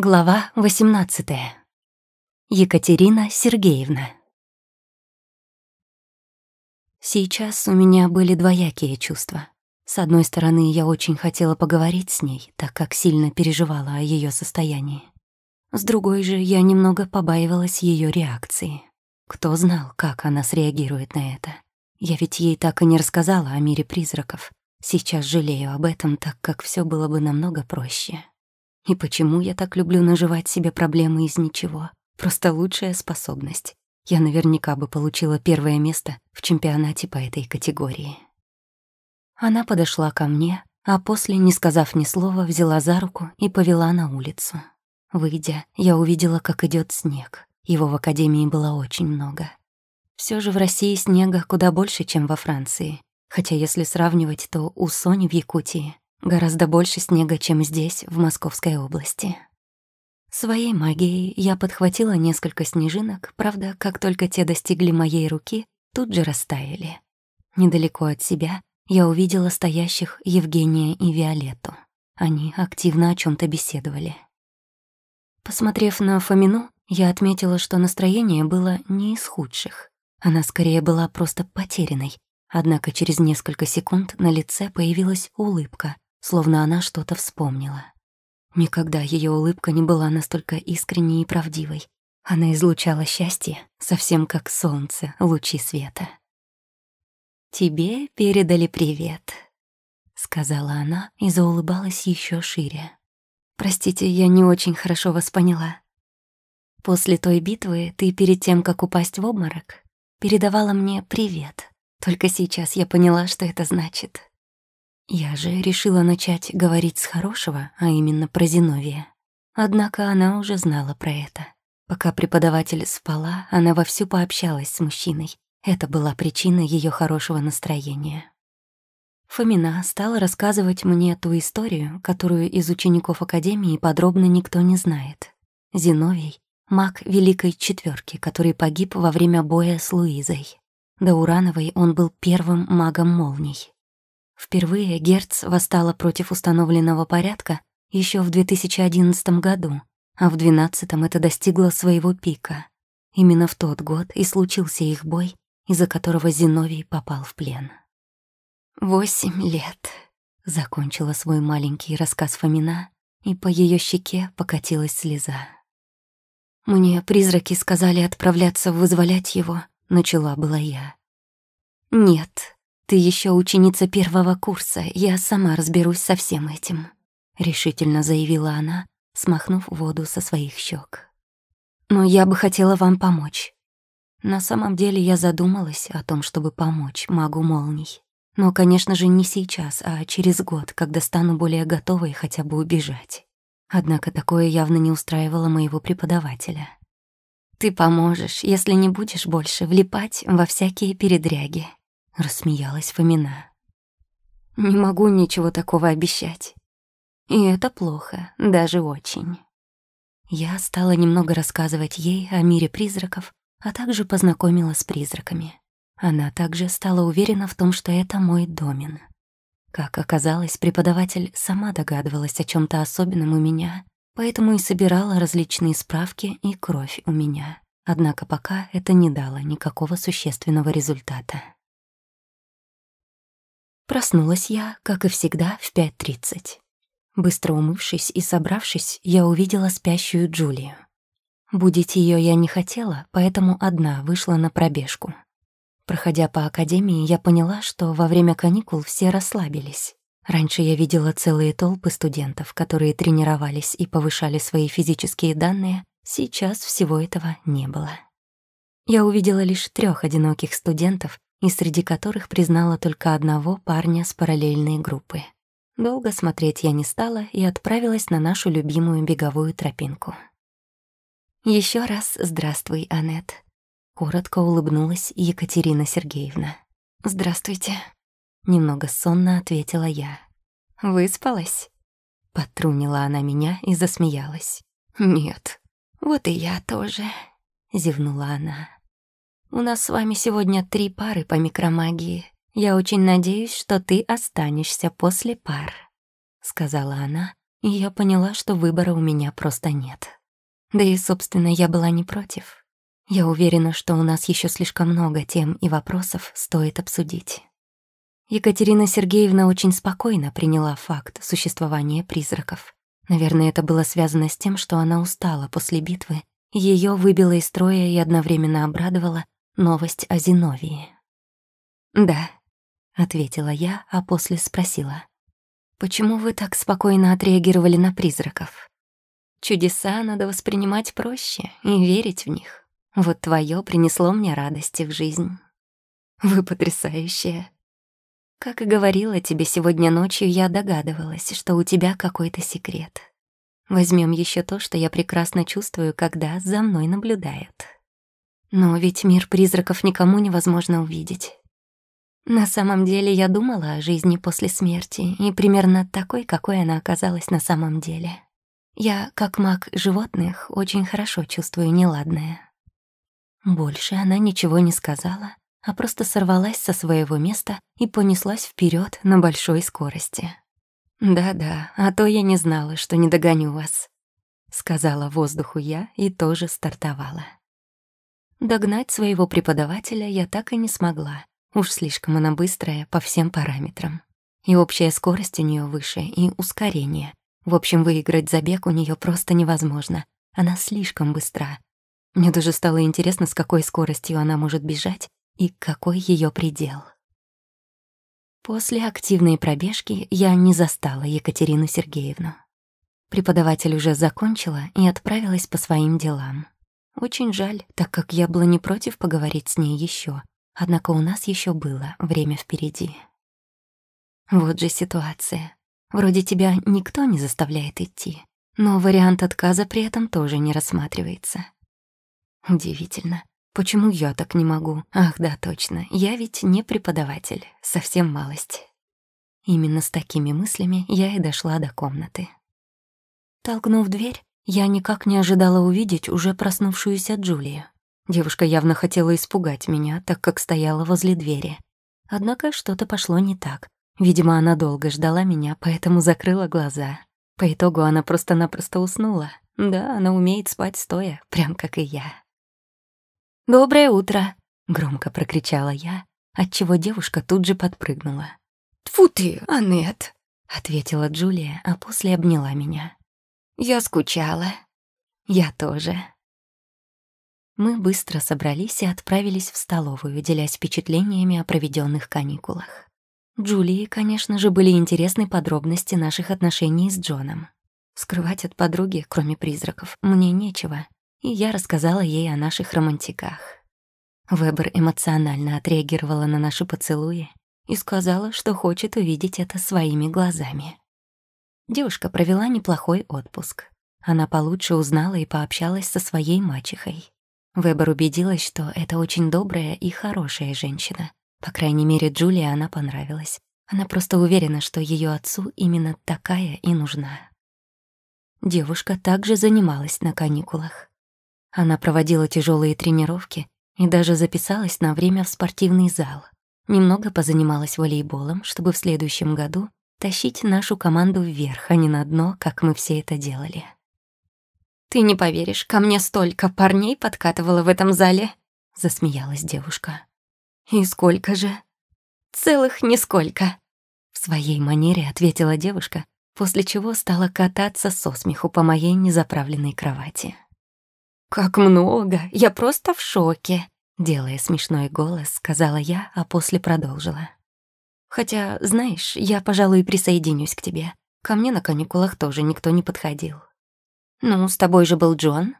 Глава 18. Екатерина Сергеевна. Сейчас у меня были двоякие чувства. С одной стороны, я очень хотела поговорить с ней, так как сильно переживала о ее состоянии. С другой же, я немного побаивалась ее реакции. Кто знал, как она среагирует на это? Я ведь ей так и не рассказала о мире призраков. Сейчас жалею об этом, так как все было бы намного проще. И почему я так люблю наживать себе проблемы из ничего? Просто лучшая способность. Я наверняка бы получила первое место в чемпионате по этой категории. Она подошла ко мне, а после, не сказав ни слова, взяла за руку и повела на улицу. Выйдя, я увидела, как идет снег. Его в академии было очень много. Все же в России снега куда больше, чем во Франции. Хотя если сравнивать, то у Сони в Якутии Гораздо больше снега, чем здесь, в Московской области. Своей магией я подхватила несколько снежинок, правда, как только те достигли моей руки, тут же растаяли. Недалеко от себя я увидела стоящих Евгения и Виолетту. Они активно о чем то беседовали. Посмотрев на Фомину, я отметила, что настроение было не из худших. Она скорее была просто потерянной, однако через несколько секунд на лице появилась улыбка, словно она что-то вспомнила. Никогда ее улыбка не была настолько искренней и правдивой. Она излучала счастье, совсем как солнце, лучи света. «Тебе передали привет», — сказала она и заулыбалась еще шире. «Простите, я не очень хорошо вас поняла. После той битвы ты перед тем, как упасть в обморок, передавала мне привет. Только сейчас я поняла, что это значит». Я же решила начать говорить с хорошего, а именно про Зиновия. Однако она уже знала про это. Пока преподаватель спала, она вовсю пообщалась с мужчиной. Это была причина ее хорошего настроения. Фомина стала рассказывать мне ту историю, которую из учеников Академии подробно никто не знает. Зиновий — маг Великой Четверки, который погиб во время боя с Луизой. До Урановой он был первым магом молний. Впервые Герц восстала против установленного порядка еще в 2011 году, а в 2012 это достигло своего пика. Именно в тот год и случился их бой, из-за которого Зиновий попал в плен. «Восемь лет», — закончила свой маленький рассказ Фомина, и по ее щеке покатилась слеза. «Мне призраки сказали отправляться вызволять его», — начала была я. «Нет», «Ты еще ученица первого курса, я сама разберусь со всем этим», — решительно заявила она, смахнув воду со своих щек. «Но я бы хотела вам помочь». На самом деле я задумалась о том, чтобы помочь магу молний. Но, конечно же, не сейчас, а через год, когда стану более готовой хотя бы убежать. Однако такое явно не устраивало моего преподавателя. «Ты поможешь, если не будешь больше влипать во всякие передряги», рассмеялась Фомина. Не могу ничего такого обещать. И это плохо, даже очень. Я стала немного рассказывать ей о мире призраков, а также познакомила с призраками. Она также стала уверена в том, что это мой домен. Как оказалось, преподаватель сама догадывалась о чем то особенном у меня, поэтому и собирала различные справки и кровь у меня. Однако пока это не дало никакого существенного результата. Проснулась я, как и всегда, в 5.30. Быстро умывшись и собравшись, я увидела спящую Джулию. Будить ее я не хотела, поэтому одна вышла на пробежку. Проходя по академии, я поняла, что во время каникул все расслабились. Раньше я видела целые толпы студентов, которые тренировались и повышали свои физические данные, сейчас всего этого не было. Я увидела лишь трех одиноких студентов, и среди которых признала только одного парня с параллельной группы. Долго смотреть я не стала и отправилась на нашу любимую беговую тропинку. Еще раз здравствуй, Анет. Коротко улыбнулась Екатерина Сергеевна. «Здравствуйте», — немного сонно ответила я. «Выспалась?» Потрунила она меня и засмеялась. «Нет, вот и я тоже», — зевнула она. У нас с вами сегодня три пары по микромагии. Я очень надеюсь, что ты останешься после пар», — сказала она, и я поняла, что выбора у меня просто нет. Да и, собственно, я была не против. Я уверена, что у нас еще слишком много тем и вопросов стоит обсудить. Екатерина Сергеевна очень спокойно приняла факт существования призраков. Наверное, это было связано с тем, что она устала после битвы, ее выбила из строя и одновременно обрадовала новость о Зиновии. «Да», — ответила я, а после спросила. «Почему вы так спокойно отреагировали на призраков? Чудеса надо воспринимать проще и верить в них. Вот твое принесло мне радости в жизнь. Вы потрясающая. Как и говорила тебе сегодня ночью, я догадывалась, что у тебя какой-то секрет. Возьмем еще то, что я прекрасно чувствую, когда за мной наблюдают. Но ведь мир призраков никому невозможно увидеть. На самом деле я думала о жизни после смерти, и примерно такой, какой она оказалась на самом деле. Я, как маг животных, очень хорошо чувствую неладное. Больше она ничего не сказала, а просто сорвалась со своего места и понеслась вперед на большой скорости. «Да-да, а то я не знала, что не догоню вас», — сказала воздуху я и тоже стартовала. Догнать своего преподавателя я так и не смогла. Уж слишком она быстрая по всем параметрам. И общая скорость у нее выше, и ускорение. В общем, выиграть забег у нее просто невозможно. Она слишком быстра. Мне даже стало интересно, с какой скоростью она может бежать и какой ее предел. После активной пробежки я не застала Екатерину Сергеевну. Преподаватель уже закончила и отправилась по своим делам. Очень жаль, так как я была не против поговорить с ней еще, однако у нас еще было время впереди. Вот же ситуация. Вроде тебя никто не заставляет идти, но вариант отказа при этом тоже не рассматривается. Удивительно. Почему я так не могу? Ах, да, точно. Я ведь не преподаватель. Совсем малость. Именно с такими мыслями я и дошла до комнаты. Толкнув дверь, я никак не ожидала увидеть уже проснувшуюся Джулию. Девушка явно хотела испугать меня, так как стояла возле двери. Однако что-то пошло не так. Видимо, она долго ждала меня, поэтому закрыла глаза. По итогу она просто-напросто уснула. Да, она умеет спать стоя, прям как и я. «Доброе утро!» — громко прокричала я, отчего девушка тут же подпрыгнула. «Тьфу ты, Аннет!» — ответила Джулия, а после обняла меня. «Я скучала». «Я тоже». Мы быстро собрались и отправились в столовую, делясь впечатлениями о проведенных каникулах. Джулии, конечно же, были интересны подробности наших отношений с Джоном. Скрывать от подруги, кроме призраков, мне нечего и я рассказала ей о наших романтиках. Вебер эмоционально отреагировала на наши поцелуи и сказала, что хочет увидеть это своими глазами. Девушка провела неплохой отпуск. Она получше узнала и пообщалась со своей мачехой. Вебер убедилась, что это очень добрая и хорошая женщина. По крайней мере, Джулии она понравилась. Она просто уверена, что ее отцу именно такая и нужна. Девушка также занималась на каникулах. Она проводила тяжелые тренировки и даже записалась на время в спортивный зал. Немного позанималась волейболом, чтобы в следующем году тащить нашу команду вверх, а не на дно, как мы все это делали. «Ты не поверишь, ко мне столько парней подкатывало в этом зале», — засмеялась девушка. «И сколько же?» «Целых нисколько», — в своей манере ответила девушка, после чего стала кататься со смеху по моей незаправленной кровати. «Как много! Я просто в шоке!» Делая смешной голос, сказала я, а после продолжила. «Хотя, знаешь, я, пожалуй, присоединюсь к тебе. Ко мне на каникулах тоже никто не подходил». «Ну, с тобой же был Джон?»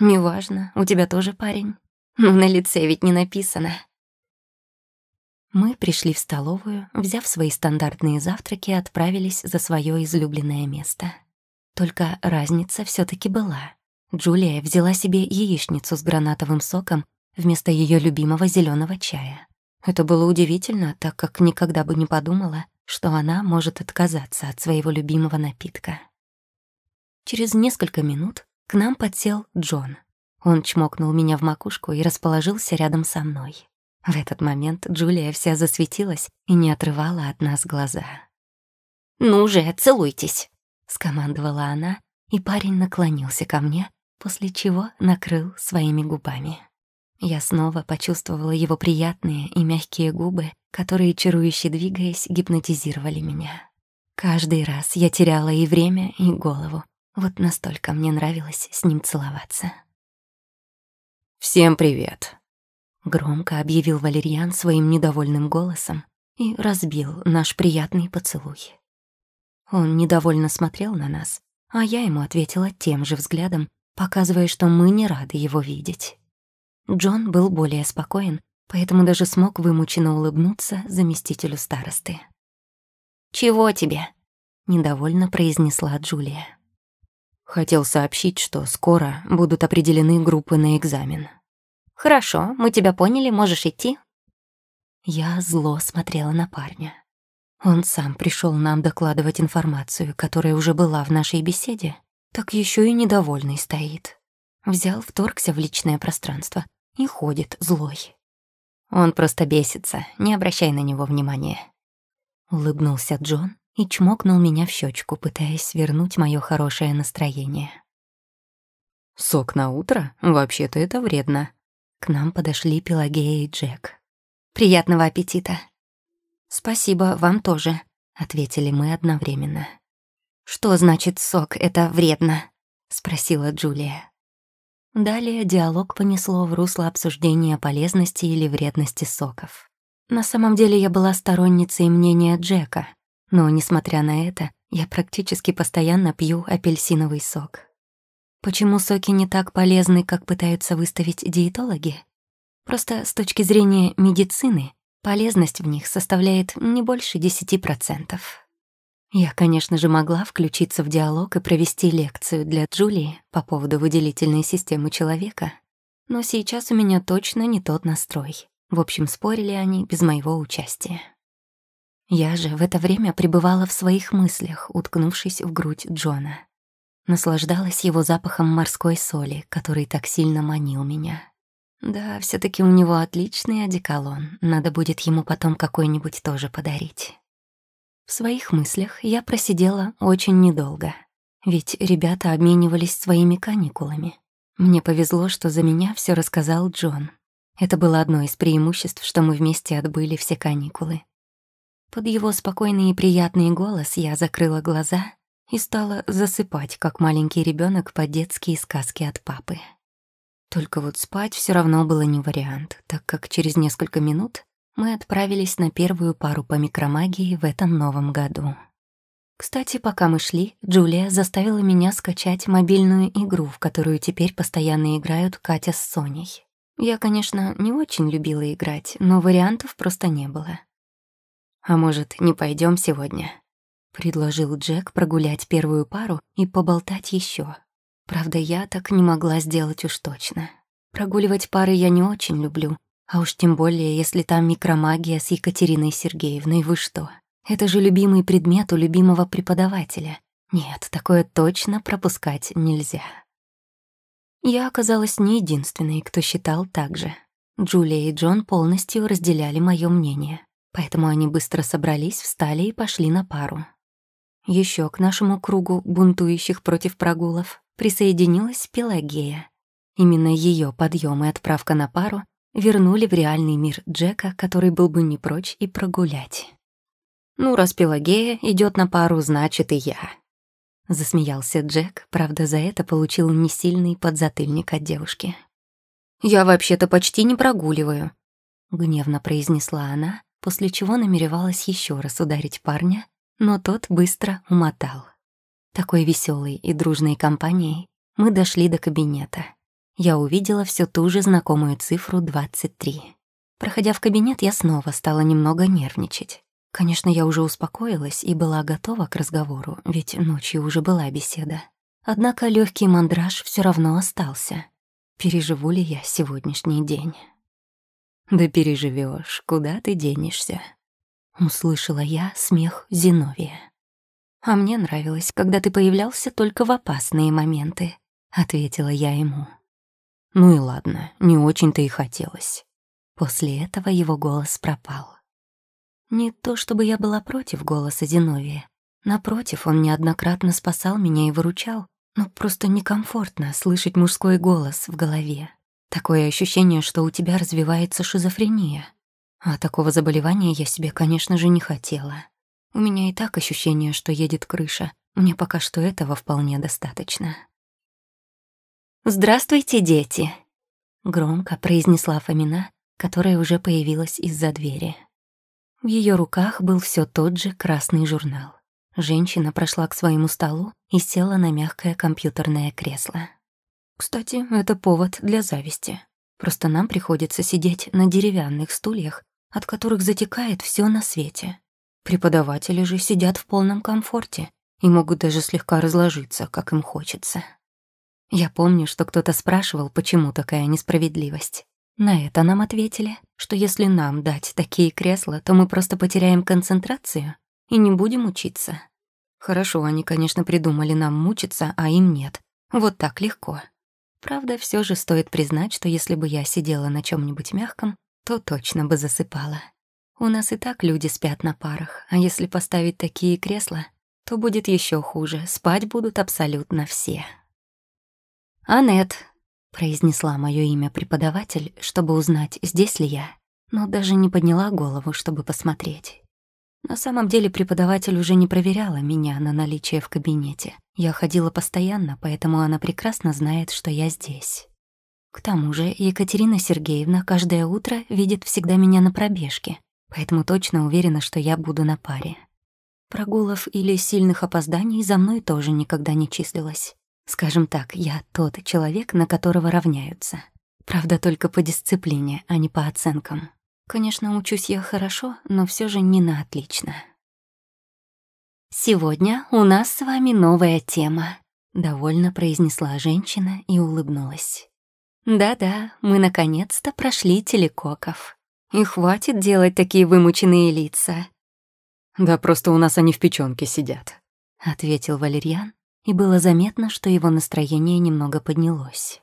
«Неважно, у тебя тоже парень». «Ну, на лице ведь не написано». Мы пришли в столовую, взяв свои стандартные завтраки, отправились за свое излюбленное место. Только разница все таки была. Джулия взяла себе яичницу с гранатовым соком вместо ее любимого зеленого чая. Это было удивительно, так как никогда бы не подумала, что она может отказаться от своего любимого напитка. Через несколько минут к нам подсел Джон. Он чмокнул меня в макушку и расположился рядом со мной. В этот момент Джулия вся засветилась и не отрывала от нас глаза. «Ну же, целуйтесь!» скомандовала она, и парень наклонился ко мне, после чего накрыл своими губами. Я снова почувствовала его приятные и мягкие губы, которые, чарующе двигаясь, гипнотизировали меня. Каждый раз я теряла и время, и голову. Вот настолько мне нравилось с ним целоваться. «Всем привет!» — громко объявил Валерьян своим недовольным голосом и разбил наш приятный поцелуй. Он недовольно смотрел на нас, а я ему ответила тем же взглядом, показывая, что мы не рады его видеть. Джон был более спокоен, поэтому даже смог вымученно улыбнуться заместителю старосты. «Чего тебе?» — недовольно произнесла Джулия. Хотел сообщить, что скоро будут определены группы на экзамен. «Хорошо, мы тебя поняли, можешь идти». Я зло смотрела на парня. Он сам пришел нам докладывать информацию, которая уже была в нашей беседе, так еще и недовольный стоит. Взял, вторгся в личное пространство и ходит злой. Он просто бесится, не обращай на него внимания. Улыбнулся Джон и чмокнул меня в щечку, пытаясь вернуть мое хорошее настроение. «Сок на утро? Вообще-то это вредно». К нам подошли Пелагея и Джек. «Приятного аппетита!» «Спасибо, вам тоже», — ответили мы одновременно. «Что значит сок — это вредно?» — спросила Джулия. Далее диалог понесло в русло обсуждения полезности или вредности соков. На самом деле я была сторонницей мнения Джека, но, несмотря на это, я практически постоянно пью апельсиновый сок. Почему соки не так полезны, как пытаются выставить диетологи? Просто с точки зрения медицины полезность в них составляет не больше 10%. Я, конечно же, могла включиться в диалог и провести лекцию для Джулии по поводу выделительной системы человека, но сейчас у меня точно не тот настрой. В общем, спорили они без моего участия. Я же в это время пребывала в своих мыслях, уткнувшись в грудь Джона. Наслаждалась его запахом морской соли, который так сильно манил меня. Да, все таки у него отличный одеколон, надо будет ему потом какой-нибудь тоже подарить. В своих мыслях я просидела очень недолго, ведь ребята обменивались своими каникулами. Мне повезло, что за меня все рассказал Джон. Это было одно из преимуществ, что мы вместе отбыли все каникулы. Под его спокойный и приятный голос я закрыла глаза и стала засыпать, как маленький ребенок под детские сказки от папы. Только вот спать все равно было не вариант, так как через несколько минут мы отправились на первую пару по микромагии в этом новом году. Кстати, пока мы шли, Джулия заставила меня скачать мобильную игру, в которую теперь постоянно играют Катя с Соней. Я, конечно, не очень любила играть, но вариантов просто не было. «А может, не пойдем сегодня?» — предложил Джек прогулять первую пару и поболтать еще. Правда, я так не могла сделать уж точно. Прогуливать пары я не очень люблю, а уж тем более, если там микромагия с Екатериной Сергеевной, вы что? Это же любимый предмет у любимого преподавателя. Нет, такое точно пропускать нельзя. Я оказалась не единственной, кто считал так же. Джулия и Джон полностью разделяли мое мнение, поэтому они быстро собрались, встали и пошли на пару. Еще к нашему кругу бунтующих против прогулов присоединилась Пелагея. Именно ее подъем и отправка на пару вернули в реальный мир Джека, который был бы не прочь и прогулять. «Ну, раз Пелагея идет на пару, значит и я». Засмеялся Джек, правда, за это получил несильный подзатыльник от девушки. «Я вообще-то почти не прогуливаю», — гневно произнесла она, после чего намеревалась еще раз ударить парня, но тот быстро умотал. Такой веселой и дружной компанией мы дошли до кабинета я увидела всю ту же знакомую цифру 23. Проходя в кабинет, я снова стала немного нервничать. Конечно, я уже успокоилась и была готова к разговору, ведь ночью уже была беседа. Однако легкий мандраж все равно остался. Переживу ли я сегодняшний день? «Да переживешь, куда ты денешься?» Услышала я смех Зиновия. «А мне нравилось, когда ты появлялся только в опасные моменты», — ответила я ему. Ну и ладно, не очень-то и хотелось. После этого его голос пропал. Не то чтобы я была против голоса Зиновия, Напротив, он неоднократно спасал меня и выручал, но просто некомфортно слышать мужской голос в голове. Такое ощущение, что у тебя развивается шизофрения. А такого заболевания я себе, конечно же, не хотела. У меня и так ощущение, что едет крыша. Мне пока что этого вполне достаточно. «Здравствуйте, дети!» — громко произнесла Фомина, которая уже появилась из-за двери. В ее руках был все тот же красный журнал. Женщина прошла к своему столу и села на мягкое компьютерное кресло. Кстати, это повод для зависти. Просто нам приходится сидеть на деревянных стульях, от которых затекает все на свете. Преподаватели же сидят в полном комфорте и могут даже слегка разложиться, как им хочется. Я помню, что кто-то спрашивал, почему такая несправедливость. На это нам ответили, что если нам дать такие кресла, то мы просто потеряем концентрацию и не будем учиться. Хорошо, они, конечно, придумали нам мучиться, а им нет. Вот так легко. Правда, все же стоит признать, что если бы я сидела на чем нибудь мягком, то точно бы засыпала. У нас и так люди спят на парах, а если поставить такие кресла, то будет еще хуже, спать будут абсолютно все. «Анет», — произнесла мое имя преподаватель, чтобы узнать, здесь ли я, но даже не подняла голову, чтобы посмотреть. На самом деле преподаватель уже не проверяла меня на наличие в кабинете. Я ходила постоянно, поэтому она прекрасно знает, что я здесь. К тому же Екатерина Сергеевна каждое утро видит всегда меня на пробежке, поэтому точно уверена, что я буду на паре. Прогулов или сильных опозданий за мной тоже никогда не числилось. Скажем так, я тот человек, на которого равняются. Правда, только по дисциплине, а не по оценкам. Конечно, учусь я хорошо, но все же не на отлично. «Сегодня у нас с вами новая тема», — довольно произнесла женщина и улыбнулась. «Да-да, мы наконец-то прошли телекоков. И хватит делать такие вымученные лица». «Да просто у нас они в печёнке сидят», — ответил Валерьян, и было заметно, что его настроение немного поднялось.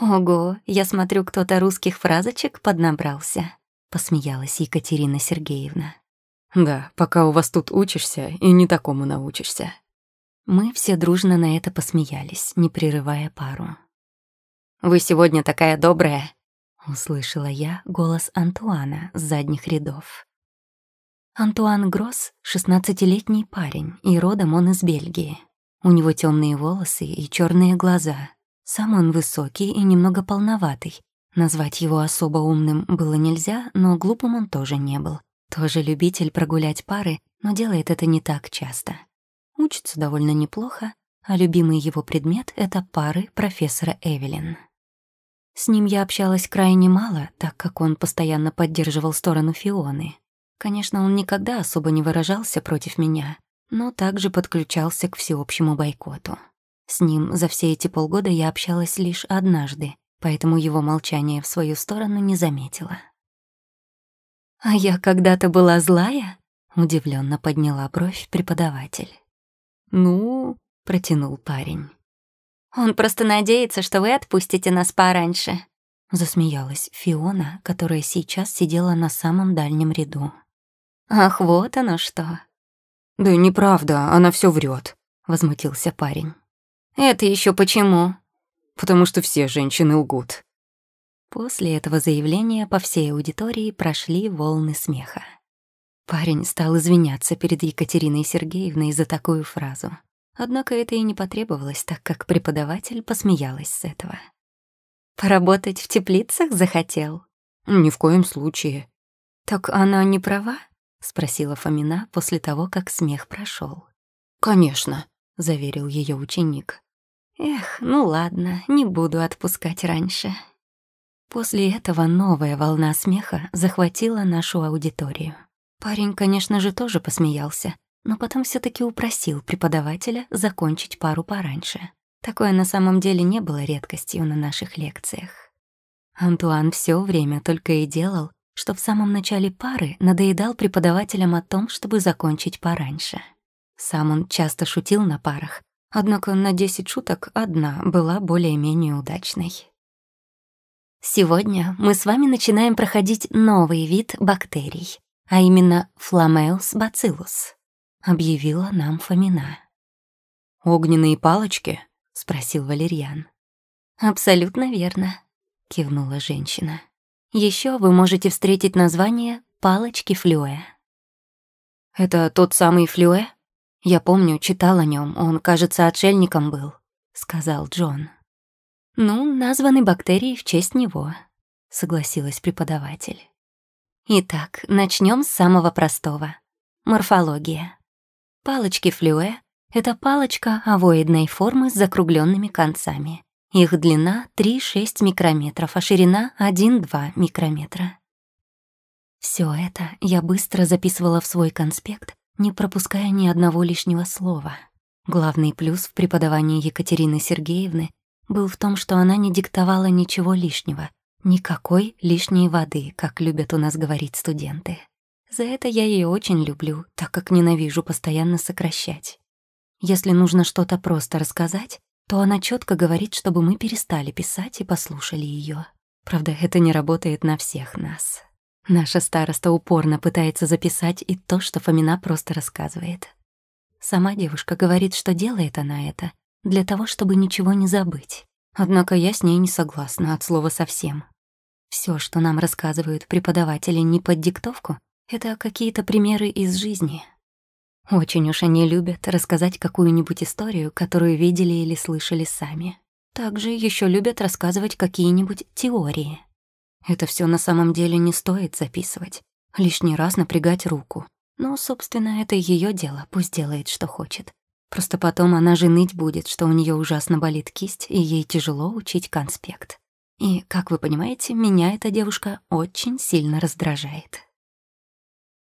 «Ого, я смотрю, кто-то русских фразочек поднабрался». — посмеялась Екатерина Сергеевна. «Да, пока у вас тут учишься и не такому научишься». Мы все дружно на это посмеялись, не прерывая пару. «Вы сегодня такая добрая», — услышала я голос Антуана с задних рядов. Антуан Гросс — шестнадцатилетний парень, и родом он из Бельгии. У него темные волосы и черные глаза. Сам он высокий и немного полноватый, Назвать его особо умным было нельзя, но глупым он тоже не был. Тоже любитель прогулять пары, но делает это не так часто. Учится довольно неплохо, а любимый его предмет — это пары профессора Эвелин. С ним я общалась крайне мало, так как он постоянно поддерживал сторону Фионы. Конечно, он никогда особо не выражался против меня, но также подключался к всеобщему бойкоту. С ним за все эти полгода я общалась лишь однажды, поэтому его молчание в свою сторону не заметила. «А я когда-то была злая?» — удивленно подняла бровь преподаватель. «Ну...» — протянул парень. «Он просто надеется, что вы отпустите нас пораньше», — засмеялась Фиона, которая сейчас сидела на самом дальнем ряду. «Ах, вот оно что!» «Да неправда, она все врет, возмутился парень. «Это еще почему?» потому что все женщины лгут». После этого заявления по всей аудитории прошли волны смеха. Парень стал извиняться перед Екатериной Сергеевной за такую фразу. Однако это и не потребовалось, так как преподаватель посмеялась с этого. «Поработать в теплицах захотел?» «Ни в коем случае». «Так она не права?» — спросила Фомина после того, как смех прошел. «Конечно», — заверил ее ученик. Эх, ну ладно, не буду отпускать раньше. После этого новая волна смеха захватила нашу аудиторию. Парень, конечно же, тоже посмеялся, но потом все таки упросил преподавателя закончить пару пораньше. Такое на самом деле не было редкостью на наших лекциях. Антуан все время только и делал, что в самом начале пары надоедал преподавателям о том, чтобы закончить пораньше. Сам он часто шутил на парах, Однако на 10 шуток одна была более-менее удачной. Сегодня мы с вами начинаем проходить новый вид бактерий, а именно Flameus bacillus. объявила нам Фомина. «Огненные палочки?» — спросил Валерьян. «Абсолютно верно», — кивнула женщина. Еще вы можете встретить название «палочки Флюэ». «Это тот самый Флюэ?» «Я помню, читал о нем. он, кажется, отшельником был», — сказал Джон. «Ну, названы бактерии в честь него», — согласилась преподаватель. Итак, начнем с самого простого. Морфология. Палочки флюэ — это палочка овоидной формы с закругленными концами. Их длина 3-6 микрометров, а ширина 1-2 микрометра. Все это я быстро записывала в свой конспект, не пропуская ни одного лишнего слова. Главный плюс в преподавании Екатерины Сергеевны был в том, что она не диктовала ничего лишнего, никакой лишней воды, как любят у нас говорить студенты. За это я ее очень люблю, так как ненавижу постоянно сокращать. Если нужно что-то просто рассказать, то она четко говорит, чтобы мы перестали писать и послушали ее. Правда, это не работает на всех нас. Наша староста упорно пытается записать и то, что Фомина просто рассказывает. Сама девушка говорит, что делает она это для того, чтобы ничего не забыть. Однако я с ней не согласна от слова совсем. Все, что нам рассказывают преподаватели не под диктовку, это какие-то примеры из жизни. Очень уж они любят рассказать какую-нибудь историю, которую видели или слышали сами. Также еще любят рассказывать какие-нибудь теории. Это все на самом деле не стоит записывать. Лишний раз напрягать руку. Ну, собственно, это ее дело, пусть делает, что хочет. Просто потом она же ныть будет, что у нее ужасно болит кисть, и ей тяжело учить конспект. И, как вы понимаете, меня эта девушка очень сильно раздражает.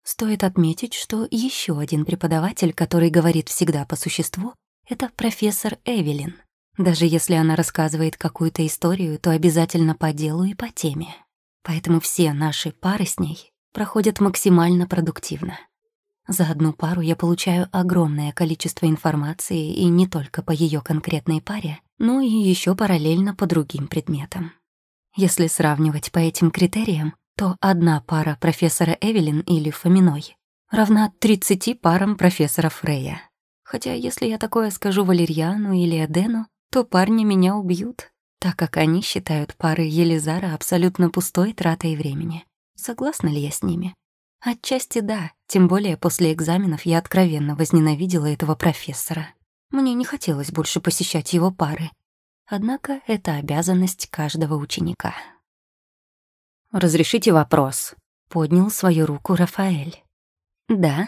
Стоит отметить, что еще один преподаватель, который говорит всегда по существу, это профессор Эвелин. Даже если она рассказывает какую-то историю, то обязательно по делу и по теме. Поэтому все наши пары с ней проходят максимально продуктивно. За одну пару я получаю огромное количество информации и не только по ее конкретной паре, но и еще параллельно по другим предметам. Если сравнивать по этим критериям, то одна пара профессора Эвелин или Фоминой равна 30 парам профессора Фрея. Хотя если я такое скажу Валерьяну или Эдену, то парни меня убьют, так как они считают пары Елизара абсолютно пустой тратой времени. Согласна ли я с ними? Отчасти да, тем более после экзаменов я откровенно возненавидела этого профессора. Мне не хотелось больше посещать его пары. Однако это обязанность каждого ученика. «Разрешите вопрос?» — поднял свою руку Рафаэль. «Да».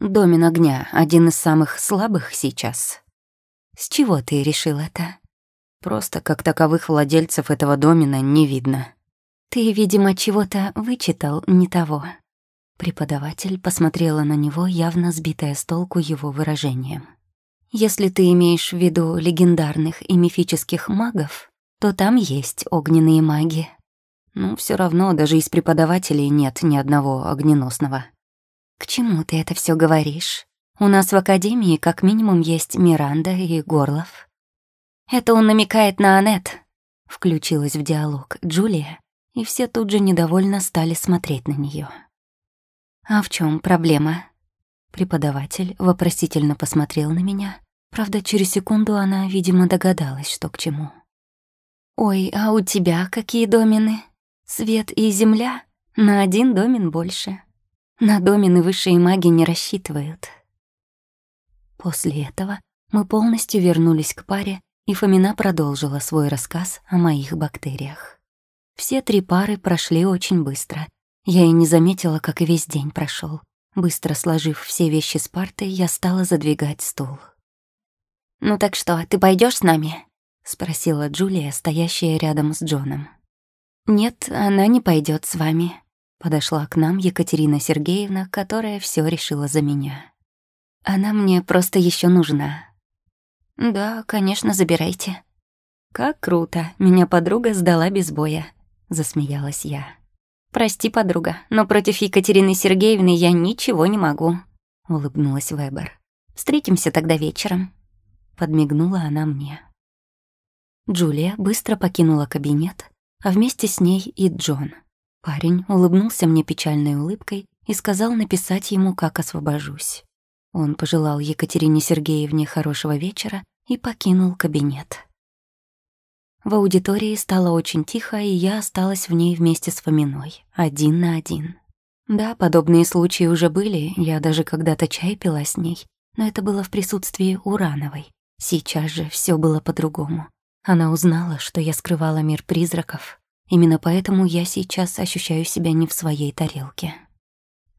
«Домин огня — один из самых слабых сейчас». «С чего ты решил это?» «Просто как таковых владельцев этого домина не видно». «Ты, видимо, чего-то вычитал не того». Преподаватель посмотрела на него, явно сбитая с толку его выражением. «Если ты имеешь в виду легендарных и мифических магов, то там есть огненные маги». Ну, все равно даже из преподавателей нет ни одного огненосного. К чему ты это все говоришь? У нас в академии как минимум есть Миранда и Горлов. Это он намекает на Анет. Включилась в диалог Джулия, и все тут же недовольно стали смотреть на нее. А в чем проблема? Преподаватель вопросительно посмотрел на меня. Правда, через секунду она, видимо, догадалась, что к чему. «Ой, а у тебя какие домены?» Свет и земля на один домен больше. На домены высшие маги не рассчитывают. После этого мы полностью вернулись к паре, и Фомина продолжила свой рассказ о моих бактериях. Все три пары прошли очень быстро. Я и не заметила, как и весь день прошел. Быстро сложив все вещи с парты, я стала задвигать стул. «Ну так что, ты пойдешь с нами?» — спросила Джулия, стоящая рядом с Джоном. «Нет, она не пойдет с вами», — подошла к нам Екатерина Сергеевна, которая все решила за меня. «Она мне просто еще нужна». «Да, конечно, забирайте». «Как круто, меня подруга сдала без боя», — засмеялась я. «Прости, подруга, но против Екатерины Сергеевны я ничего не могу», — улыбнулась Вебер. «Встретимся тогда вечером», — подмигнула она мне. Джулия быстро покинула кабинет, а вместе с ней и Джон. Парень улыбнулся мне печальной улыбкой и сказал написать ему, как освобожусь. Он пожелал Екатерине Сергеевне хорошего вечера и покинул кабинет. В аудитории стало очень тихо, и я осталась в ней вместе с Фоминой, один на один. Да, подобные случаи уже были, я даже когда-то чай пила с ней, но это было в присутствии Урановой. Сейчас же все было по-другому. Она узнала, что я скрывала мир призраков. Именно поэтому я сейчас ощущаю себя не в своей тарелке.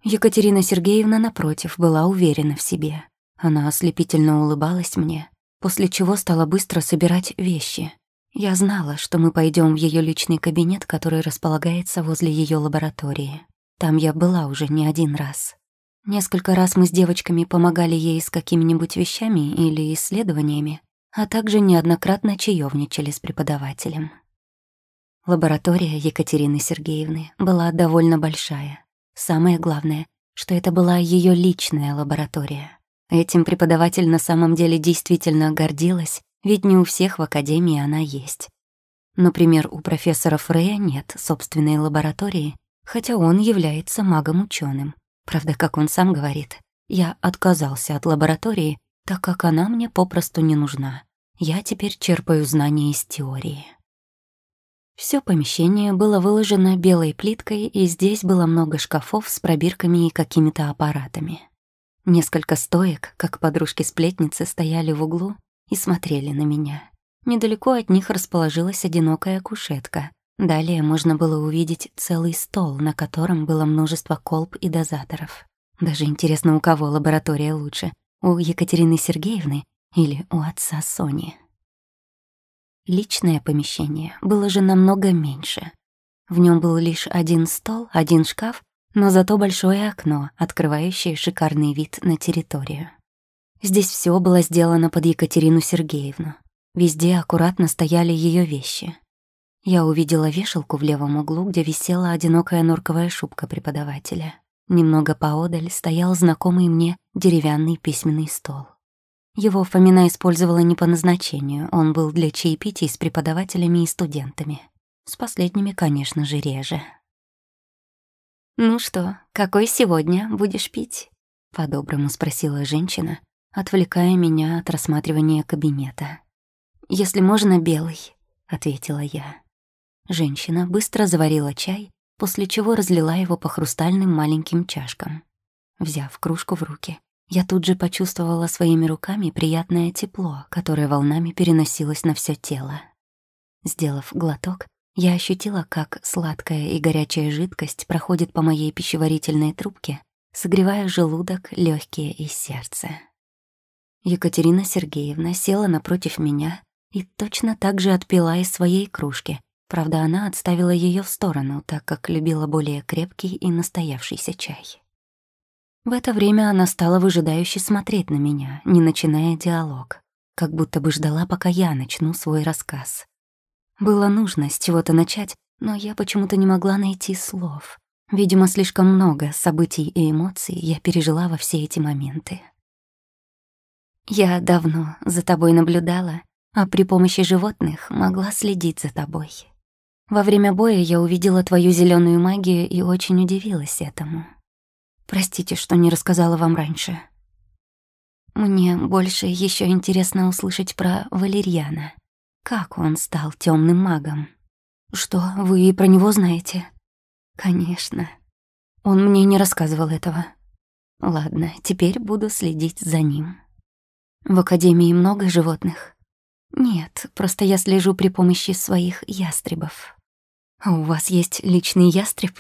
Екатерина Сергеевна, напротив, была уверена в себе. Она ослепительно улыбалась мне, после чего стала быстро собирать вещи. Я знала, что мы пойдем в ее личный кабинет, который располагается возле ее лаборатории. Там я была уже не один раз. Несколько раз мы с девочками помогали ей с какими-нибудь вещами или исследованиями, а также неоднократно чаевничали с преподавателем. Лаборатория Екатерины Сергеевны была довольно большая. Самое главное, что это была ее личная лаборатория. Этим преподаватель на самом деле действительно гордилась, ведь не у всех в академии она есть. Например, у профессора Фрея нет собственной лаборатории, хотя он является магом ученым Правда, как он сам говорит, я отказался от лаборатории, так как она мне попросту не нужна. Я теперь черпаю знания из теории. Все помещение было выложено белой плиткой, и здесь было много шкафов с пробирками и какими-то аппаратами. Несколько стоек, как подружки-сплетницы, стояли в углу и смотрели на меня. Недалеко от них расположилась одинокая кушетка, Далее можно было увидеть целый стол, на котором было множество колб и дозаторов. Даже интересно, у кого лаборатория лучше, у Екатерины Сергеевны или у отца Сони. Личное помещение было же намного меньше. В нем был лишь один стол, один шкаф, но зато большое окно, открывающее шикарный вид на территорию. Здесь все было сделано под Екатерину Сергеевну. Везде аккуратно стояли ее вещи. Я увидела вешалку в левом углу, где висела одинокая норковая шубка преподавателя. Немного поодаль стоял знакомый мне деревянный письменный стол. Его Фомина использовала не по назначению, он был для чаепитий с преподавателями и студентами. С последними, конечно же, реже. «Ну что, какой сегодня будешь пить?» — по-доброму спросила женщина, отвлекая меня от рассматривания кабинета. «Если можно, белый», — ответила я. Женщина быстро заварила чай, после чего разлила его по хрустальным маленьким чашкам. Взяв кружку в руки, я тут же почувствовала своими руками приятное тепло, которое волнами переносилось на все тело. Сделав глоток, я ощутила, как сладкая и горячая жидкость проходит по моей пищеварительной трубке, согревая желудок, легкие и сердце. Екатерина Сергеевна села напротив меня и точно так же отпила из своей кружки, Правда, она отставила ее в сторону, так как любила более крепкий и настоявшийся чай. В это время она стала выжидающе смотреть на меня, не начиная диалог, как будто бы ждала, пока я начну свой рассказ. Было нужно с чего-то начать, но я почему-то не могла найти слов. Видимо, слишком много событий и эмоций я пережила во все эти моменты. Я давно за тобой наблюдала, а при помощи животных могла следить за тобой. Во время боя я увидела твою зеленую магию и очень удивилась этому. Простите, что не рассказала вам раньше. Мне больше еще интересно услышать про Валерьяна. Как он стал темным магом? Что, вы и про него знаете? Конечно. Он мне не рассказывал этого. Ладно, теперь буду следить за ним. В Академии много животных? Нет, просто я слежу при помощи своих ястребов. «А у вас есть личный ястреб?»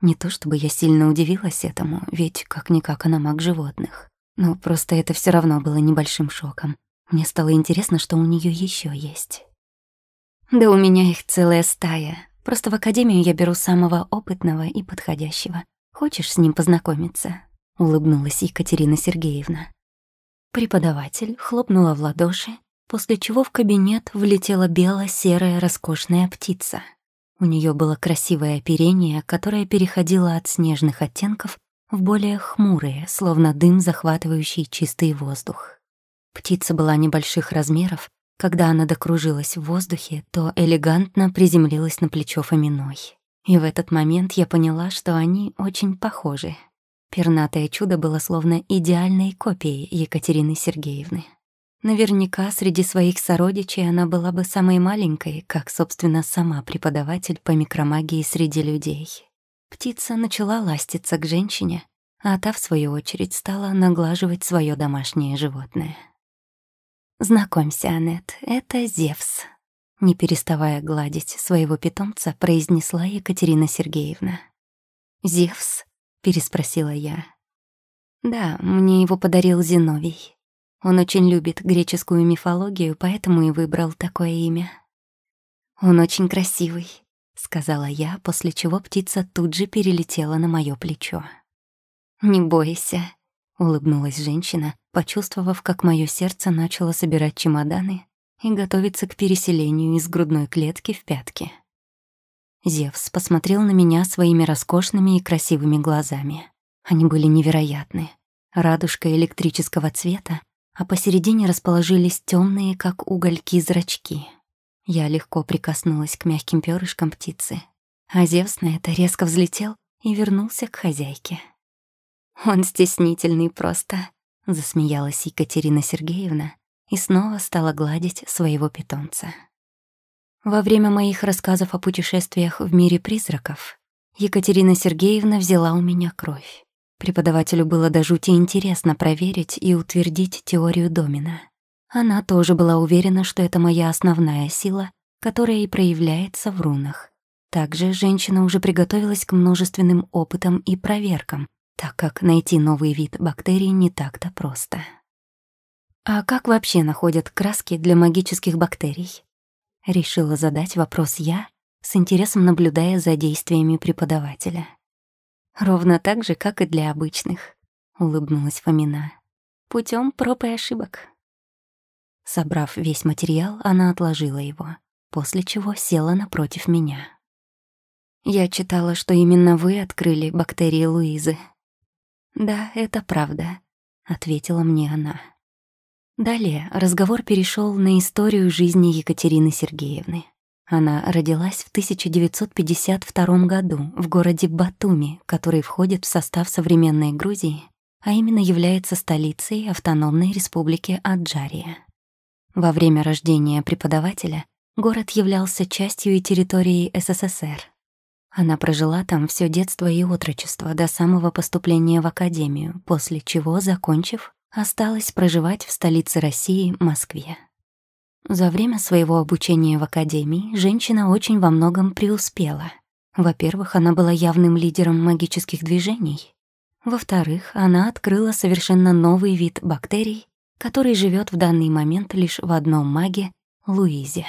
Не то чтобы я сильно удивилась этому, ведь как-никак она маг животных. Но просто это все равно было небольшим шоком. Мне стало интересно, что у нее еще есть. «Да у меня их целая стая. Просто в академию я беру самого опытного и подходящего. Хочешь с ним познакомиться?» — улыбнулась Екатерина Сергеевна. Преподаватель хлопнула в ладоши, после чего в кабинет влетела бело-серая роскошная птица — у нее было красивое оперение, которое переходило от снежных оттенков в более хмурые, словно дым, захватывающий чистый воздух. Птица была небольших размеров, когда она докружилась в воздухе, то элегантно приземлилась на плечо Фоминой. И в этот момент я поняла, что они очень похожи. Пернатое чудо было словно идеальной копией Екатерины Сергеевны. Наверняка среди своих сородичей она была бы самой маленькой, как, собственно, сама преподаватель по микромагии среди людей. Птица начала ластиться к женщине, а та, в свою очередь, стала наглаживать свое домашнее животное. «Знакомься, Аннет, это Зевс», — не переставая гладить своего питомца, произнесла Екатерина Сергеевна. «Зевс?» — переспросила я. «Да, мне его подарил Зиновий. Он очень любит греческую мифологию, поэтому и выбрал такое имя. Он очень красивый», — сказала я, после чего птица тут же перелетела на моё плечо. «Не бойся», — улыбнулась женщина, почувствовав, как моё сердце начало собирать чемоданы и готовиться к переселению из грудной клетки в пятки. Зевс посмотрел на меня своими роскошными и красивыми глазами. Они были невероятны. Радужка электрического цвета, а посередине расположились темные, как угольки, зрачки. Я легко прикоснулась к мягким перышкам птицы, а Зевс на это резко взлетел и вернулся к хозяйке. «Он стеснительный просто», — засмеялась Екатерина Сергеевна и снова стала гладить своего питомца. Во время моих рассказов о путешествиях в мире призраков Екатерина Сергеевна взяла у меня кровь. Преподавателю было до жути интересно проверить и утвердить теорию Домина. Она тоже была уверена, что это моя основная сила, которая и проявляется в рунах. Также женщина уже приготовилась к множественным опытам и проверкам, так как найти новый вид бактерий не так-то просто. А как вообще находят краски для магических бактерий? Решила задать вопрос я, с интересом наблюдая за действиями преподавателя. «Ровно так же, как и для обычных», — улыбнулась Фомина. Путем проб и ошибок». Собрав весь материал, она отложила его, после чего села напротив меня. «Я читала, что именно вы открыли бактерии Луизы». «Да, это правда», — ответила мне она. Далее разговор перешел на историю жизни Екатерины Сергеевны. Она родилась в 1952 году в городе Батуми, который входит в состав современной Грузии, а именно является столицей автономной республики Аджария. Во время рождения преподавателя город являлся частью и территории СССР. Она прожила там все детство и отрочество до самого поступления в академию, после чего, закончив, осталась проживать в столице России, Москве. За время своего обучения в академии женщина очень во многом преуспела. Во-первых, она была явным лидером магических движений. Во-вторых, она открыла совершенно новый вид бактерий, который живет в данный момент лишь в одном маге — Луизе.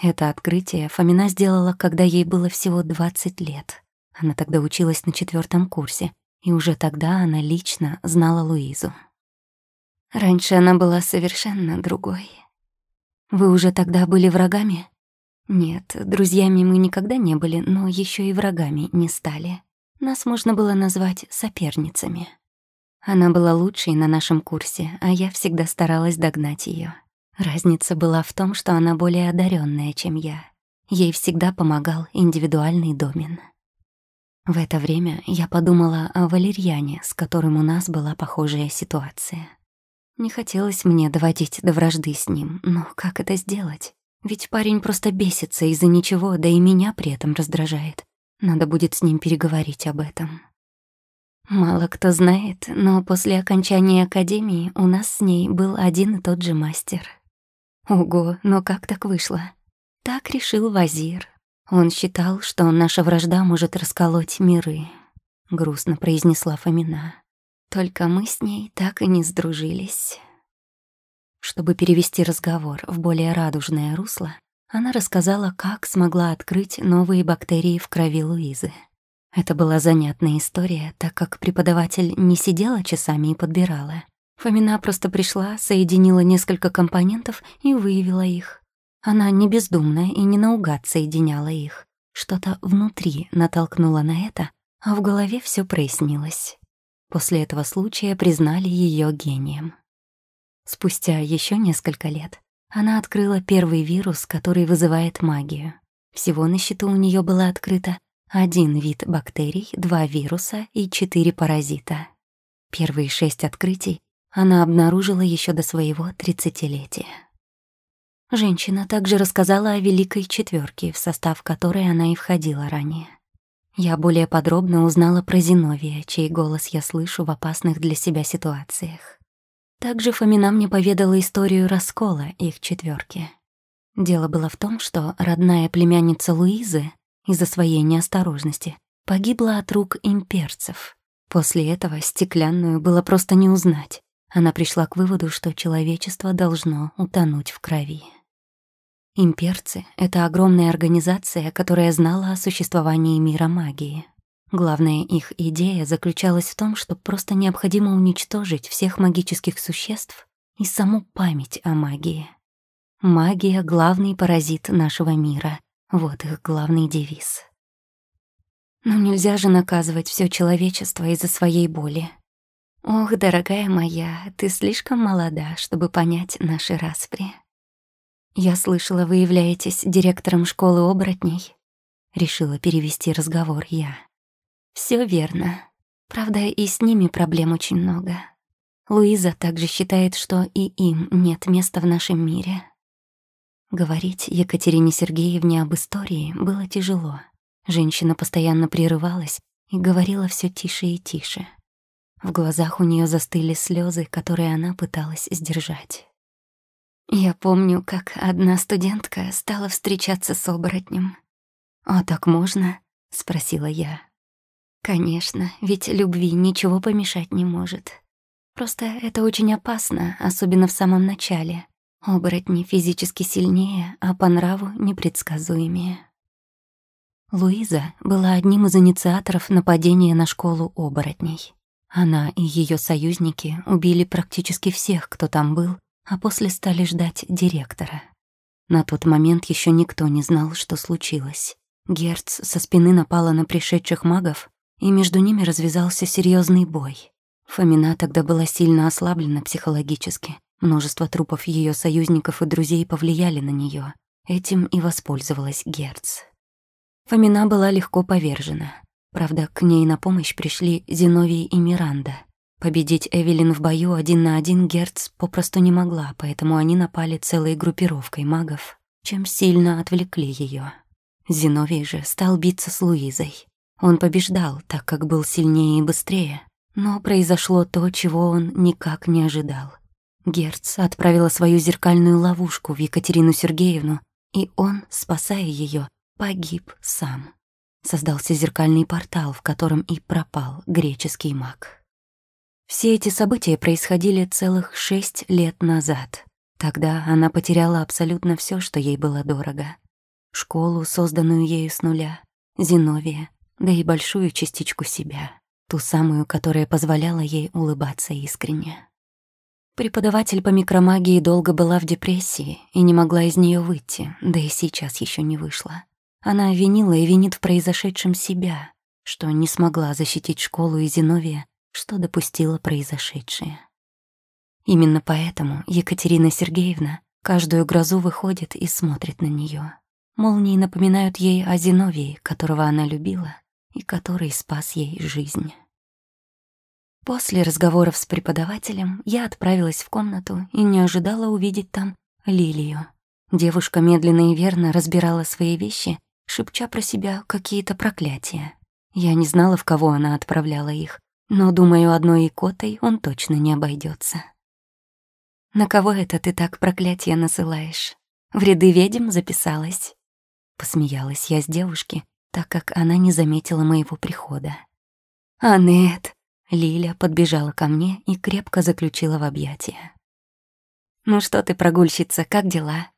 Это открытие Фомина сделала, когда ей было всего 20 лет. Она тогда училась на четвертом курсе, и уже тогда она лично знала Луизу. Раньше она была совершенно другой. Вы уже тогда были врагами? Нет, друзьями мы никогда не были, но еще и врагами не стали. Нас можно было назвать соперницами. Она была лучшей на нашем курсе, а я всегда старалась догнать ее. Разница была в том, что она более одаренная, чем я. Ей всегда помогал индивидуальный домен. В это время я подумала о Валерьяне, с которым у нас была похожая ситуация. Не хотелось мне доводить до вражды с ним, но как это сделать? Ведь парень просто бесится из-за ничего, да и меня при этом раздражает. Надо будет с ним переговорить об этом. Мало кто знает, но после окончания академии у нас с ней был один и тот же мастер. Ого, но как так вышло? Так решил Вазир. Он считал, что наша вражда может расколоть миры, грустно произнесла Фомина. Только мы с ней так и не сдружились. Чтобы перевести разговор в более радужное русло, она рассказала, как смогла открыть новые бактерии в крови Луизы. Это была занятная история, так как преподаватель не сидела часами и подбирала. Фомина просто пришла, соединила несколько компонентов и выявила их. Она не бездумно и не наугад соединяла их. Что-то внутри натолкнуло на это, а в голове все прояснилось. После этого случая признали ее гением. Спустя еще несколько лет она открыла первый вирус, который вызывает магию. Всего на счету у нее было открыто Один вид бактерий, два вируса и четыре паразита. Первые шесть открытий она обнаружила еще до своего тридцатилетия. Женщина также рассказала о Великой Четверке, в состав которой она и входила ранее. Я более подробно узнала про Зиновия, чей голос я слышу в опасных для себя ситуациях. Также Фомина мне поведала историю раскола их четверки. Дело было в том, что родная племянница Луизы из-за своей неосторожности погибла от рук имперцев. После этого стеклянную было просто не узнать. Она пришла к выводу, что человечество должно утонуть в крови. Имперцы — это огромная организация, которая знала о существовании мира магии. Главная их идея заключалась в том, что просто необходимо уничтожить всех магических существ и саму память о магии. Магия — главный паразит нашего мира. Вот их главный девиз. Но нельзя же наказывать все человечество из-за своей боли. Ох, дорогая моя, ты слишком молода, чтобы понять наши распри. «Я слышала, вы являетесь директором школы оборотней?» Решила перевести разговор я. Все верно. Правда, и с ними проблем очень много. Луиза также считает, что и им нет места в нашем мире. Говорить Екатерине Сергеевне об истории было тяжело. Женщина постоянно прерывалась и говорила все тише и тише. В глазах у нее застыли слезы, которые она пыталась сдержать. Я помню, как одна студентка стала встречаться с оборотнем. «А так можно?» — спросила я. «Конечно, ведь любви ничего помешать не может. Просто это очень опасно, особенно в самом начале. Оборотни физически сильнее, а по нраву непредсказуемее». Луиза была одним из инициаторов нападения на школу оборотней. Она и ее союзники убили практически всех, кто там был, а после стали ждать директора. На тот момент еще никто не знал, что случилось. Герц со спины напала на пришедших магов, и между ними развязался серьезный бой. Фомина тогда была сильно ослаблена психологически. Множество трупов ее союзников и друзей повлияли на нее. Этим и воспользовалась Герц. Фомина была легко повержена. Правда, к ней на помощь пришли Зиновий и Миранда — Победить Эвелин в бою один на один Герц попросту не могла, поэтому они напали целой группировкой магов, чем сильно отвлекли ее. Зиновий же стал биться с Луизой. Он побеждал, так как был сильнее и быстрее, но произошло то, чего он никак не ожидал. Герц отправила свою зеркальную ловушку в Екатерину Сергеевну, и он, спасая ее, погиб сам. Создался зеркальный портал, в котором и пропал греческий маг. Все эти события происходили целых шесть лет назад. Тогда она потеряла абсолютно все, что ей было дорого. Школу, созданную ею с нуля, Зиновия, да и большую частичку себя, ту самую, которая позволяла ей улыбаться искренне. Преподаватель по микромагии долго была в депрессии и не могла из нее выйти, да и сейчас еще не вышла. Она винила и винит в произошедшем себя, что не смогла защитить школу и Зиновия что допустила произошедшее. Именно поэтому Екатерина Сергеевна каждую грозу выходит и смотрит на нее. Молнии напоминают ей о Зиновии, которого она любила и который спас ей жизнь. После разговоров с преподавателем я отправилась в комнату и не ожидала увидеть там Лилию. Девушка медленно и верно разбирала свои вещи, шепча про себя какие-то проклятия. Я не знала, в кого она отправляла их, но, думаю, одной икотой он точно не обойдется. «На кого это ты так проклятие насылаешь? В ряды ведьм записалась?» Посмеялась я с девушки, так как она не заметила моего прихода. «Анет!» Лиля подбежала ко мне и крепко заключила в объятия. «Ну что ты, прогульщица, как дела?»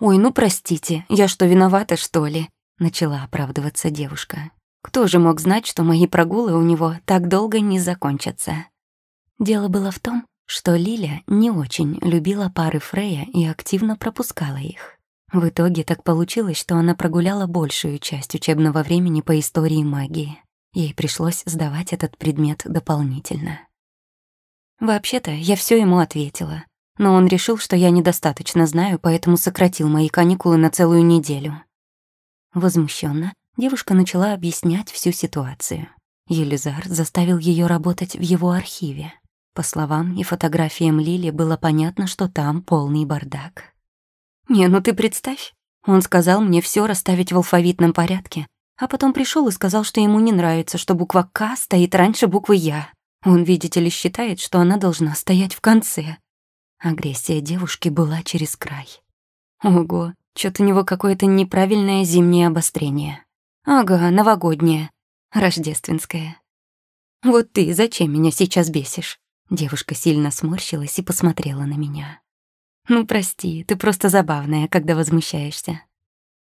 «Ой, ну простите, я что, виновата, что ли?» Начала оправдываться девушка. Кто же мог знать, что мои прогулы у него так долго не закончатся? Дело было в том, что Лиля не очень любила пары Фрея и активно пропускала их. В итоге так получилось, что она прогуляла большую часть учебного времени по истории магии. Ей пришлось сдавать этот предмет дополнительно. Вообще-то, я все ему ответила. Но он решил, что я недостаточно знаю, поэтому сократил мои каникулы на целую неделю. Возмущенно девушка начала объяснять всю ситуацию. Елизар заставил ее работать в его архиве. По словам и фотографиям Лили было понятно, что там полный бардак. «Не, ну ты представь. Он сказал мне все расставить в алфавитном порядке, а потом пришел и сказал, что ему не нравится, что буква «К» стоит раньше буквы «Я». Он, видите ли, считает, что она должна стоять в конце. Агрессия девушки была через край. Ого, что-то у него какое-то неправильное зимнее обострение. Ага, новогоднее, рождественское. Вот ты зачем меня сейчас бесишь? Девушка сильно сморщилась и посмотрела на меня. Ну, прости, ты просто забавная, когда возмущаешься.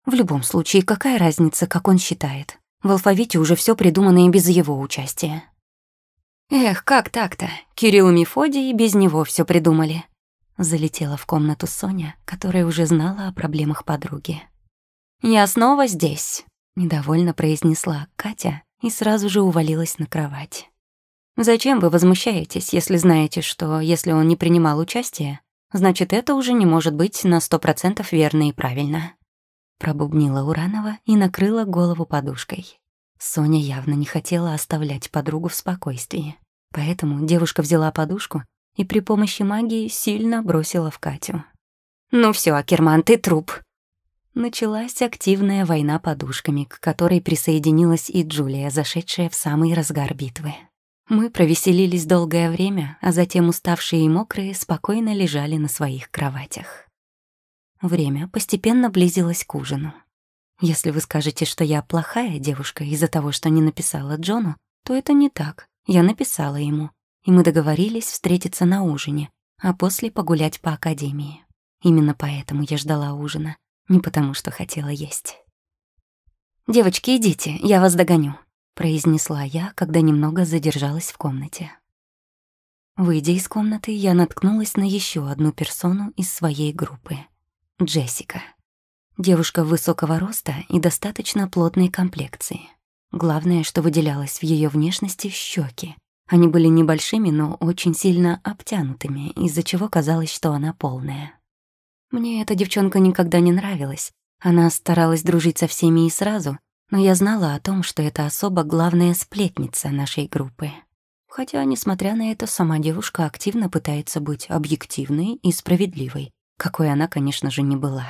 В любом случае, какая разница, как он считает? В алфавите уже все придумано и без его участия. Эх, как так-то? Кирилл и Мефодий без него все придумали. Залетела в комнату Соня, которая уже знала о проблемах подруги. «Я снова здесь», — недовольно произнесла Катя и сразу же увалилась на кровать. «Зачем вы возмущаетесь, если знаете, что если он не принимал участие, значит, это уже не может быть на сто процентов верно и правильно?» Пробубнила Уранова и накрыла голову подушкой. Соня явно не хотела оставлять подругу в спокойствии, поэтому девушка взяла подушку и при помощи магии сильно бросила в Катю. «Ну все, Акерман, ты труп!» Началась активная война подушками, к которой присоединилась и Джулия, зашедшая в самый разгар битвы. Мы провеселились долгое время, а затем уставшие и мокрые спокойно лежали на своих кроватях. Время постепенно близилось к ужину. Если вы скажете, что я плохая девушка из-за того, что не написала Джону, то это не так. Я написала ему, и мы договорились встретиться на ужине, а после погулять по академии. Именно поэтому я ждала ужина, не потому что хотела есть. «Девочки, идите, я вас догоню», — произнесла я, когда немного задержалась в комнате. Выйдя из комнаты, я наткнулась на еще одну персону из своей группы — Джессика. Девушка высокого роста и достаточно плотной комплекции. Главное, что выделялось в ее внешности — щеки, они были небольшими, но очень сильно обтянутыми, из-за чего казалось, что она полная. Мне эта девчонка никогда не нравилась. Она старалась дружить со всеми и сразу, но я знала о том, что эта особа — главная сплетница нашей группы. Хотя, несмотря на это, сама девушка активно пытается быть объективной и справедливой, какой она, конечно же, не была.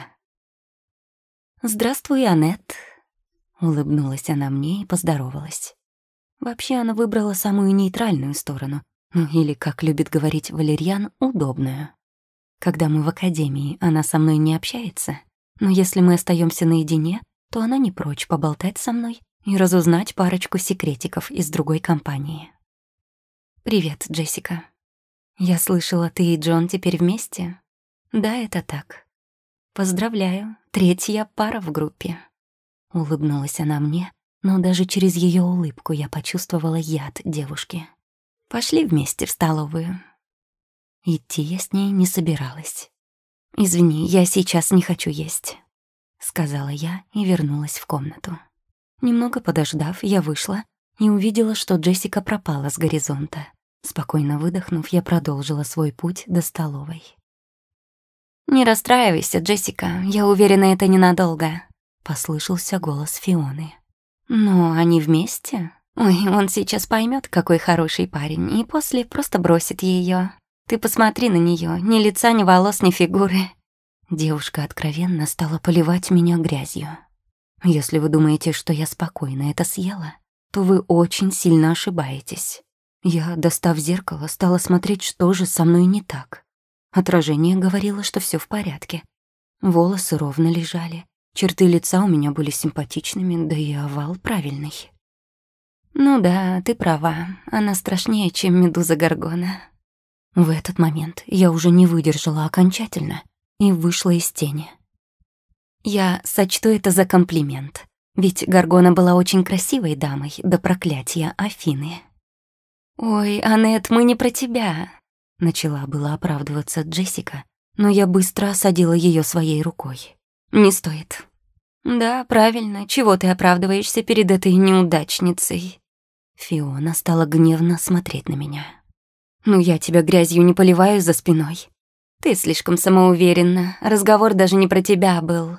«Здравствуй, Аннет», — улыбнулась она мне и поздоровалась. Вообще она выбрала самую нейтральную сторону, ну или, как любит говорить Валерьян, удобную. Когда мы в академии, она со мной не общается, но если мы остаемся наедине, то она не прочь поболтать со мной и разузнать парочку секретиков из другой компании. «Привет, Джессика. Я слышала, ты и Джон теперь вместе?» «Да, это так. Поздравляю, третья пара в группе». Улыбнулась она мне, но даже через ее улыбку я почувствовала яд девушки. Пошли вместе в столовую. Идти я с ней не собиралась. «Извини, я сейчас не хочу есть», — сказала я и вернулась в комнату. Немного подождав, я вышла и увидела, что Джессика пропала с горизонта. Спокойно выдохнув, я продолжила свой путь до столовой. «Не расстраивайся, Джессика, я уверена, это ненадолго», — послышался голос Фионы. Но они вместе? Ой, он сейчас поймет, какой хороший парень, и после просто бросит ее. Ты посмотри на нее, ни лица, ни волос, ни фигуры. Девушка откровенно стала поливать меня грязью. Если вы думаете, что я спокойно это съела, то вы очень сильно ошибаетесь. Я, достав зеркало, стала смотреть, что же со мной не так. Отражение говорило, что все в порядке. Волосы ровно лежали, Черты лица у меня были симпатичными, да и овал правильный. Ну да, ты права, она страшнее, чем медуза Гаргона. В этот момент я уже не выдержала окончательно и вышла из тени. Я сочту это за комплимент, ведь Гаргона была очень красивой дамой до проклятия Афины. «Ой, Аннет, мы не про тебя», — начала была оправдываться Джессика, но я быстро осадила ее своей рукой. «Не стоит». «Да, правильно. Чего ты оправдываешься перед этой неудачницей?» Фиона стала гневно смотреть на меня. «Ну я тебя грязью не поливаю за спиной. Ты слишком самоуверенна. Разговор даже не про тебя был».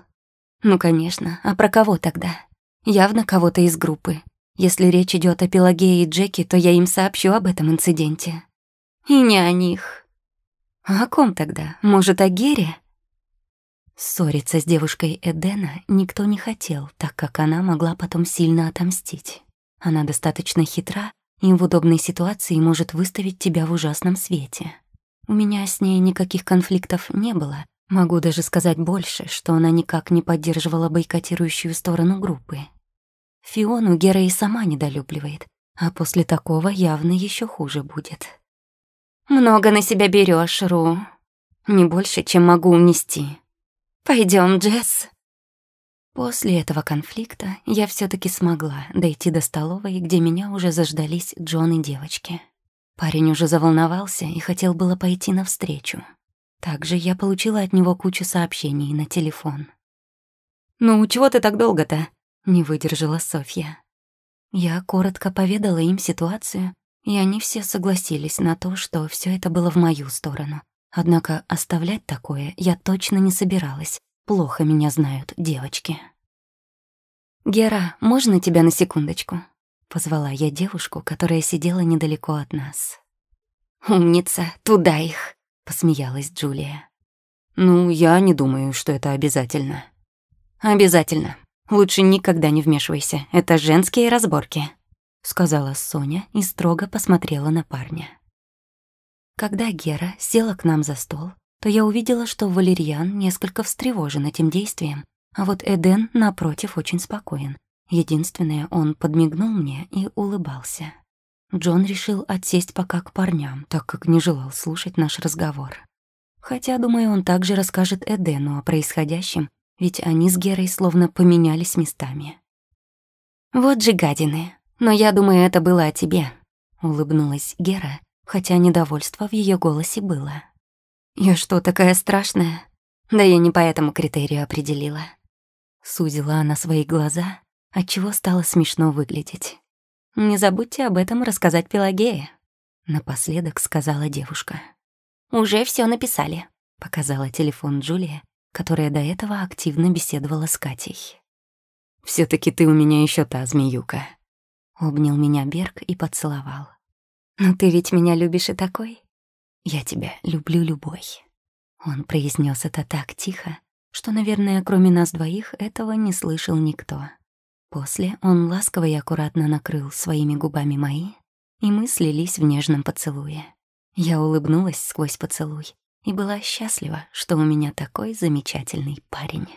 «Ну, конечно. А про кого тогда? Явно кого-то из группы. Если речь идет о Пелагее и Джеки, то я им сообщу об этом инциденте. И не о них. А о ком тогда? Может, о Гере? Ссориться с девушкой Эдена никто не хотел, так как она могла потом сильно отомстить. Она достаточно хитра и в удобной ситуации может выставить тебя в ужасном свете. У меня с ней никаких конфликтов не было. Могу даже сказать больше, что она никак не поддерживала бойкотирующую сторону группы. Фиону Гера и сама недолюбливает, а после такого явно еще хуже будет. «Много на себя берешь, Ру. Не больше, чем могу унести», Пойдем, Джесс. После этого конфликта я все таки смогла дойти до столовой, где меня уже заждались Джон и девочки. Парень уже заволновался и хотел было пойти навстречу. Также я получила от него кучу сообщений на телефон. «Ну, чего ты так долго-то?» — не выдержала Софья. Я коротко поведала им ситуацию, и они все согласились на то, что все это было в мою сторону, Однако оставлять такое я точно не собиралась. Плохо меня знают девочки. «Гера, можно тебя на секундочку?» Позвала я девушку, которая сидела недалеко от нас. «Умница, туда их!» — посмеялась Джулия. «Ну, я не думаю, что это обязательно». «Обязательно. Лучше никогда не вмешивайся. Это женские разборки», — сказала Соня и строго посмотрела на парня. Когда Гера села к нам за стол, то я увидела, что Валерьян несколько встревожен этим действием, а вот Эден, напротив, очень спокоен. Единственное, он подмигнул мне и улыбался. Джон решил отсесть пока к парням, так как не желал слушать наш разговор. Хотя, думаю, он также расскажет Эдену о происходящем, ведь они с Герой словно поменялись местами. «Вот же гадины. Но я думаю, это было о тебе», — улыбнулась Гера хотя недовольство в ее голосе было. «Я что, такая страшная? Да я не по этому критерию определила». Сузила она свои глаза, отчего стало смешно выглядеть. «Не забудьте об этом рассказать Пелагее», — напоследок сказала девушка. «Уже все написали», — показала телефон Джулия, которая до этого активно беседовала с Катей. все таки ты у меня еще та змеюка», — обнял меня Берг и поцеловал. «Но ты ведь меня любишь и такой?» «Я тебя люблю любой». Он произнес это так тихо, что, наверное, кроме нас двоих, этого не слышал никто. После он ласково и аккуратно накрыл своими губами мои, и мы слились в нежном поцелуе. Я улыбнулась сквозь поцелуй и была счастлива, что у меня такой замечательный парень.